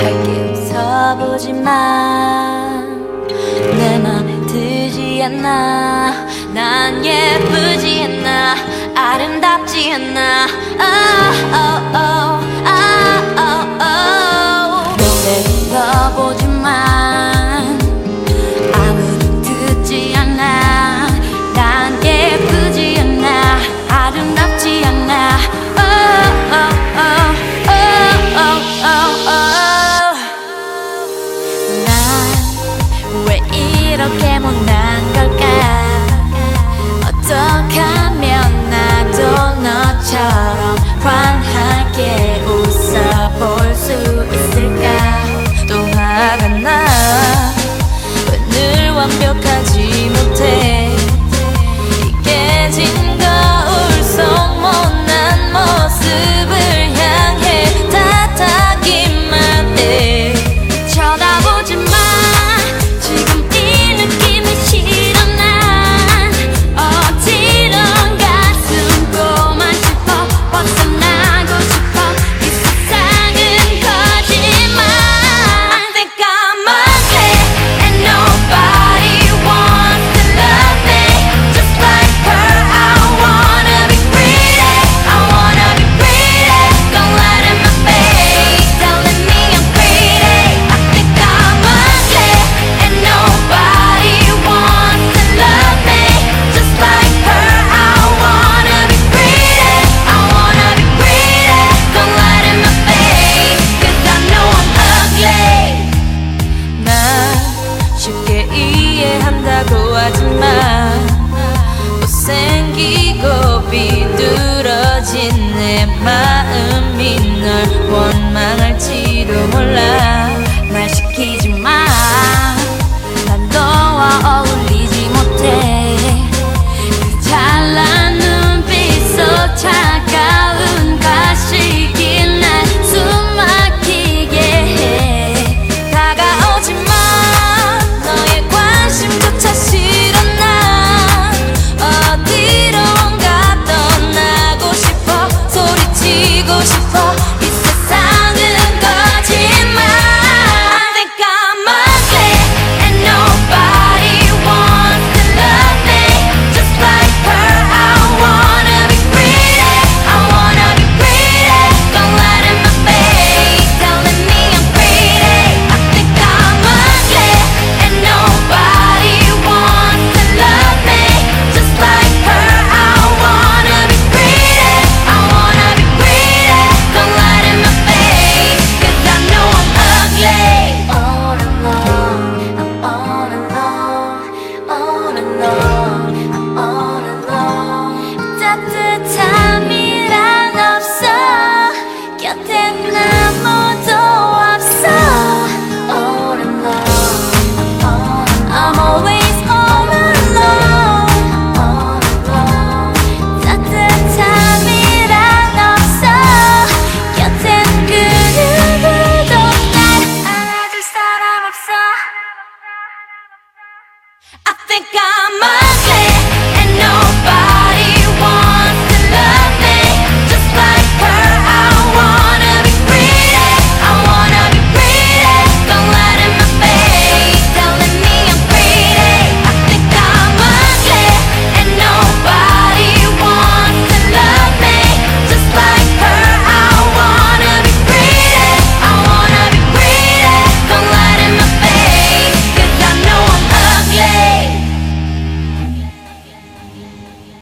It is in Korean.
밝게 웃어보지만 내 맘에 들지 않나. 난 예쁘지 않나. 아름답지 않나. oh, oh, oh. 완벽하지. 도와주마. 못생기고 비뚤어진 내 마음이 널 원망